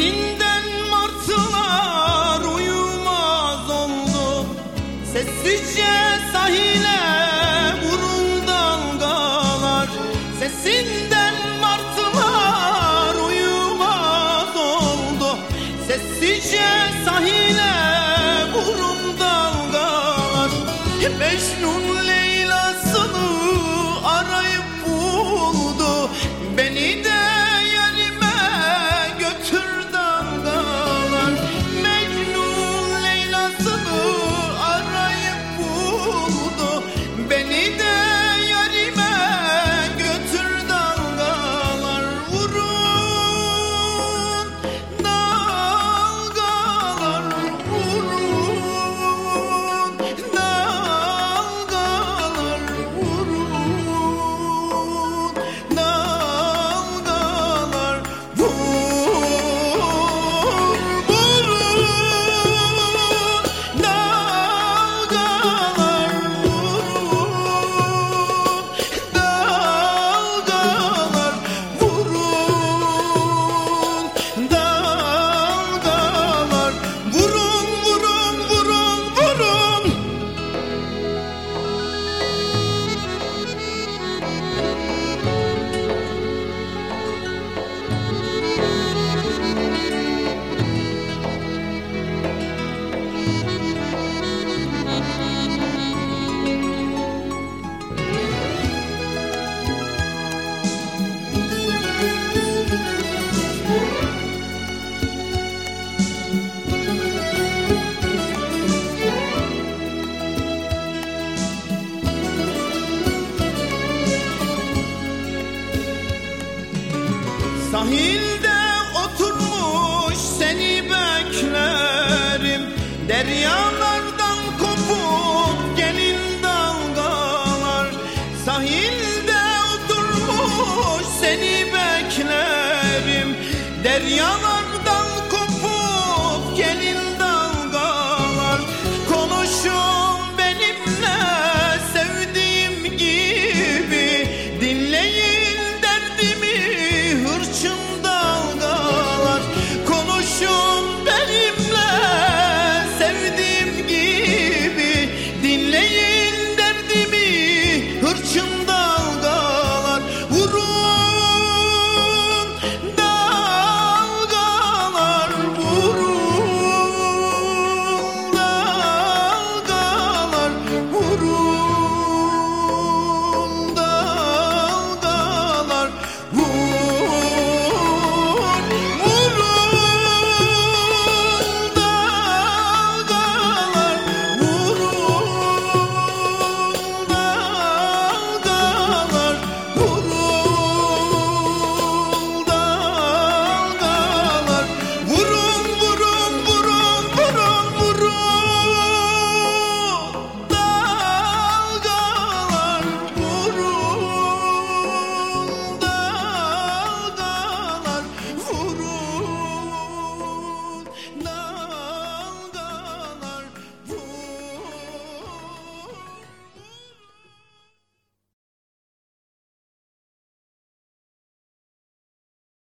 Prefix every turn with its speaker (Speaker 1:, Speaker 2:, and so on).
Speaker 1: Sesinden martılar uyumaz oldu. Sessizce sahile vurun dalgalar. Sesinden martılar uyumaz oldu. Sessizce sahile vurun dalgalar. Mecnun Leyla'sını arayıp buldu. Beni de sahilde oturmuş seni beklerim. Deryalardan kopup gelin dalgalar. Sahilde oturmuş seni beklerim. Deryalar